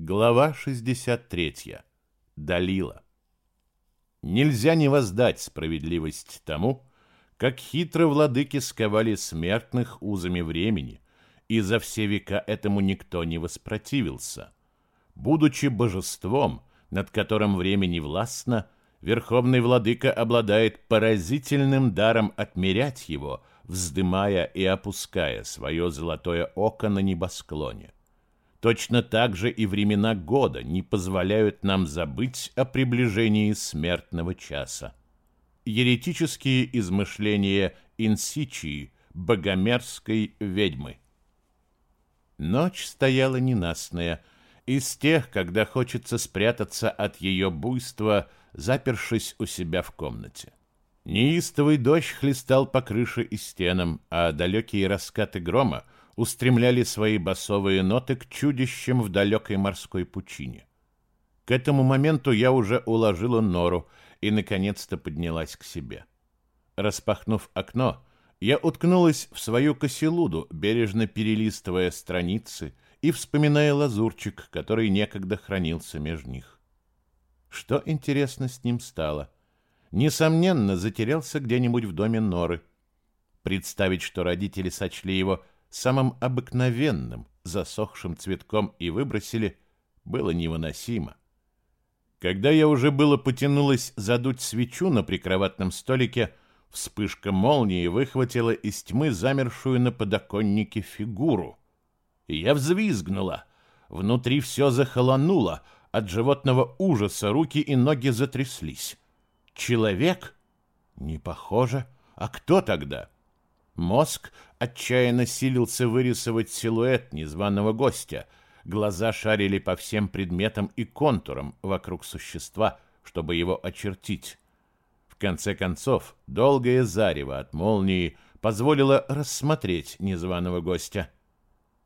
Глава 63. Далила. Нельзя не воздать справедливость тому, как хитро владыки сковали смертных узами времени, и за все века этому никто не воспротивился. Будучи божеством, над которым время не властно, верховный владыка обладает поразительным даром отмерять его, вздымая и опуская свое золотое око на небосклоне. Точно так же и времена года не позволяют нам забыть о приближении смертного часа. Еретические измышления инсичии, богомерзкой ведьмы. Ночь стояла ненастная, из тех, когда хочется спрятаться от ее буйства, запершись у себя в комнате. Неистовый дождь хлестал по крыше и стенам, а далекие раскаты грома — устремляли свои басовые ноты к чудищам в далекой морской пучине. К этому моменту я уже уложила нору и, наконец-то, поднялась к себе. Распахнув окно, я уткнулась в свою коселуду, бережно перелистывая страницы и вспоминая лазурчик, который некогда хранился между них. Что, интересно, с ним стало? Несомненно, затерялся где-нибудь в доме Норы. Представить, что родители сочли его самым обыкновенным, засохшим цветком и выбросили, было невыносимо. Когда я уже было потянулась задуть свечу на прикроватном столике, вспышка молнии выхватила из тьмы замершую на подоконнике фигуру. И я взвизгнула. Внутри все захолонуло, от животного ужаса руки и ноги затряслись. Человек? Не похоже. А кто тогда? — Мозг отчаянно силился вырисовать силуэт незваного гостя. Глаза шарили по всем предметам и контурам вокруг существа, чтобы его очертить. В конце концов, долгое зарево от молнии позволило рассмотреть незваного гостя.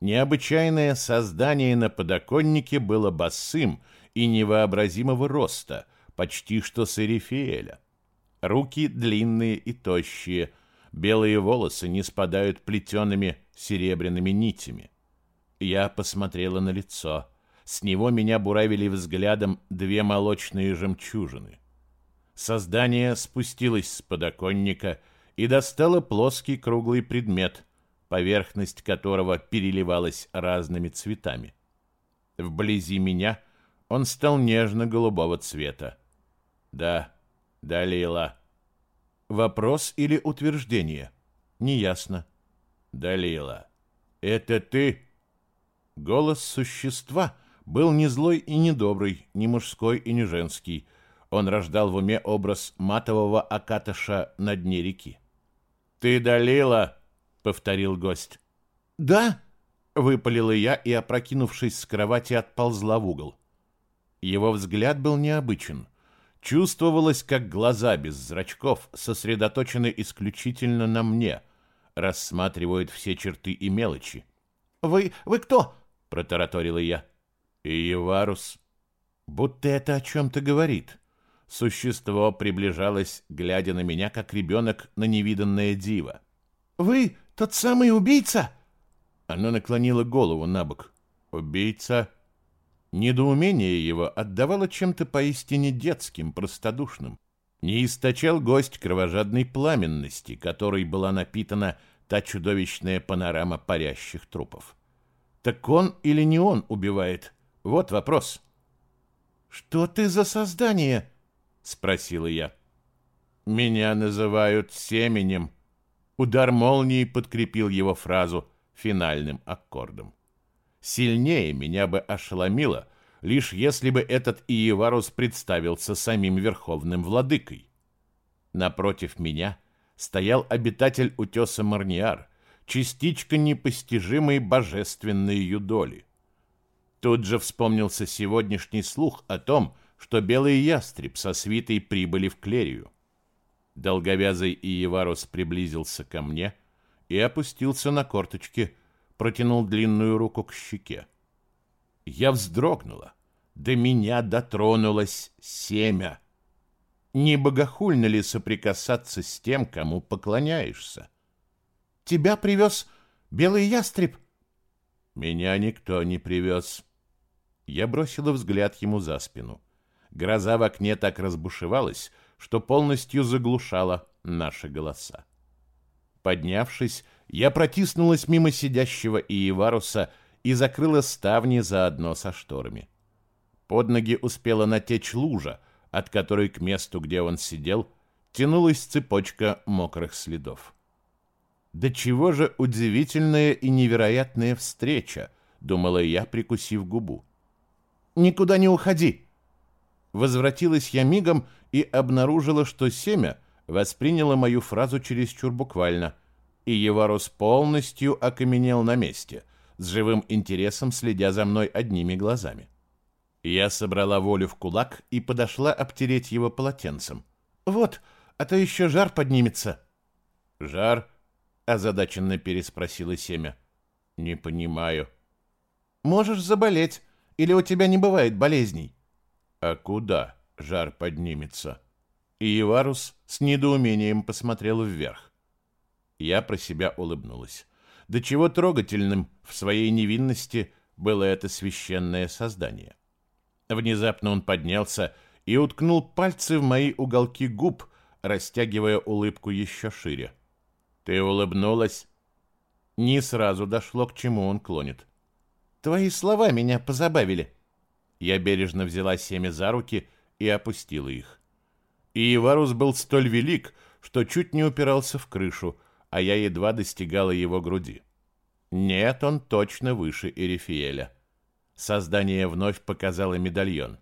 Необычайное создание на подоконнике было босым и невообразимого роста, почти что с Эрифиэля. Руки длинные и тощие – Белые волосы не спадают плетеными серебряными нитями. Я посмотрела на лицо. С него меня буравили взглядом две молочные жемчужины. Создание спустилось с подоконника и достало плоский круглый предмет, поверхность которого переливалась разными цветами. Вблизи меня он стал нежно-голубого цвета. Да, Далила, Вопрос или утверждение? Неясно. Далила. Это ты? Голос существа был не злой и не добрый, не мужской и не женский. Он рождал в уме образ матового акатыша на дне реки. «Ты Далила?» — повторил гость. «Да?» — выпалила я и, опрокинувшись с кровати, отползла в угол. Его взгляд был необычен. Чувствовалось, как глаза без зрачков сосредоточены исключительно на мне, рассматривают все черты и мелочи. «Вы... вы кто?» — протараторила я. «Иеварус». Будто это о чем-то говорит. Существо приближалось, глядя на меня, как ребенок на невиданное диво. «Вы тот самый убийца?» Оно наклонило голову на бок. «Убийца?» Недоумение его отдавало чем-то поистине детским, простодушным. Не источал гость кровожадной пламенности, которой была напитана та чудовищная панорама парящих трупов. Так он или не он убивает? Вот вопрос. «Что ты за создание?» — спросила я. «Меня называют семенем». Удар молнии подкрепил его фразу финальным аккордом. Сильнее меня бы ошеломило, лишь если бы этот Иеварус представился самим верховным владыкой. Напротив меня стоял обитатель утеса Марниар, частичка непостижимой божественной юдоли. Тут же вспомнился сегодняшний слух о том, что белый ястреб со свитой прибыли в Клерию. Долговязый Иеварус приблизился ко мне и опустился на корточки, протянул длинную руку к щеке. Я вздрогнула. До меня дотронулось семя. Не богохульно ли соприкасаться с тем, кому поклоняешься? Тебя привез белый ястреб? Меня никто не привез. Я бросила взгляд ему за спину. Гроза в окне так разбушевалась, что полностью заглушала наши голоса. Поднявшись, я протиснулась мимо сидящего Иеваруса и закрыла ставни заодно со шторами. Под ноги успела натечь лужа, от которой к месту, где он сидел, тянулась цепочка мокрых следов. «Да чего же удивительная и невероятная встреча!» — думала я, прикусив губу. «Никуда не уходи!» Возвратилась я мигом и обнаружила, что семя восприняло мою фразу чересчур буквально, и Еварус полностью окаменел на месте, с живым интересом следя за мной одними глазами. Я собрала волю в кулак и подошла обтереть его полотенцем. «Вот, а то еще жар поднимется». «Жар?» — озадаченно переспросила Семя. «Не понимаю». «Можешь заболеть, или у тебя не бывает болезней?» «А куда жар поднимется?» И Иварус с недоумением посмотрел вверх. Я про себя улыбнулась. До чего трогательным в своей невинности было это священное создание. Внезапно он поднялся и уткнул пальцы в мои уголки губ, растягивая улыбку еще шире. «Ты улыбнулась?» Не сразу дошло, к чему он клонит. «Твои слова меня позабавили». Я бережно взяла семя за руки и опустила их. И Иварус был столь велик, что чуть не упирался в крышу, а я едва достигала его груди. Нет, он точно выше Эрифиэля. Создание вновь показало медальон.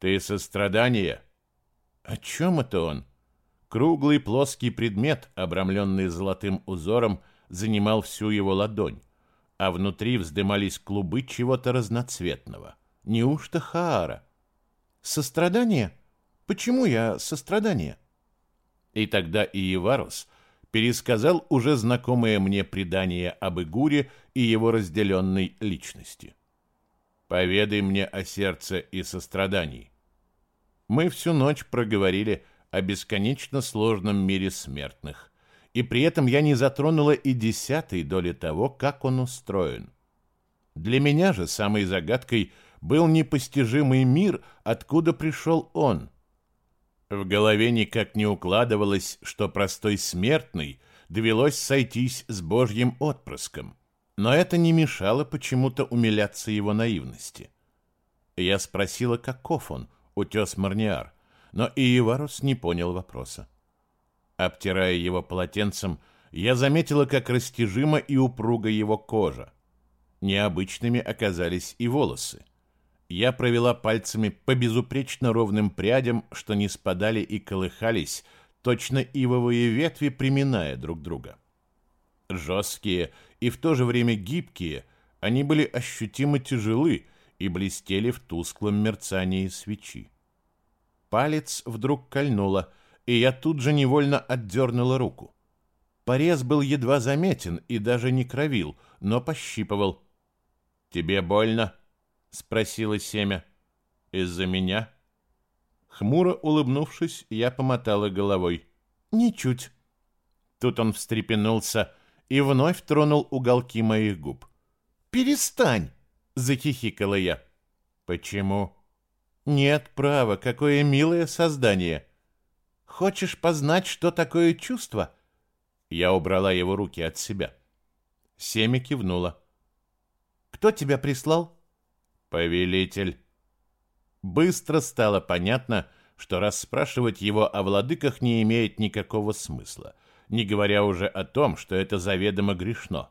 «Ты сострадание?» «О чем это он?» Круглый плоский предмет, обрамленный золотым узором, занимал всю его ладонь, а внутри вздымались клубы чего-то разноцветного. Неужто Хаара? Сострадание? Почему я сострадание? И тогда Иеварус пересказал уже знакомое мне предание об Игуре и его разделенной личности. «Поведай мне о сердце и сострадании». Мы всю ночь проговорили о бесконечно сложном мире смертных, и при этом я не затронула и десятой доли того, как он устроен. Для меня же самой загадкой был непостижимый мир, откуда пришел он. В голове никак не укладывалось, что простой смертный довелось сойтись с Божьим отпрыском, но это не мешало почему-то умиляться его наивности. Я спросила, каков он, утес Марниар, но Иеварус не понял вопроса. Обтирая его полотенцем, я заметила, как растяжима и упруга его кожа. Необычными оказались и волосы. Я провела пальцами по безупречно ровным прядям, что не спадали и колыхались, точно ивовые ветви приминая друг друга. Жесткие и в то же время гибкие, они были ощутимо тяжелы и блестели в тусклом мерцании свечи. Палец вдруг кольнуло, и я тут же невольно отдернула руку. Порез был едва заметен и даже не кровил, но пощипывал. «Тебе больно?» — спросила Семя. «Из-за меня?» Хмуро улыбнувшись, я помотала головой. «Ничуть». Тут он встрепенулся и вновь тронул уголки моих губ. «Перестань!» — захихикала я. «Почему?» Нет, право, какое милое создание. Хочешь познать, что такое чувство? Я убрала его руки от себя. Семя кивнула. Кто тебя прислал? Повелитель. Быстро стало понятно, что расспрашивать его о владыках не имеет никакого смысла, не говоря уже о том, что это заведомо грешно.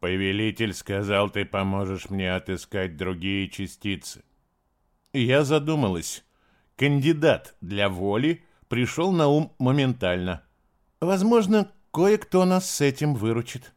Повелитель сказал, ты поможешь мне отыскать другие частицы. Я задумалась. Кандидат для воли пришел на ум моментально. Возможно, кое-кто нас с этим выручит.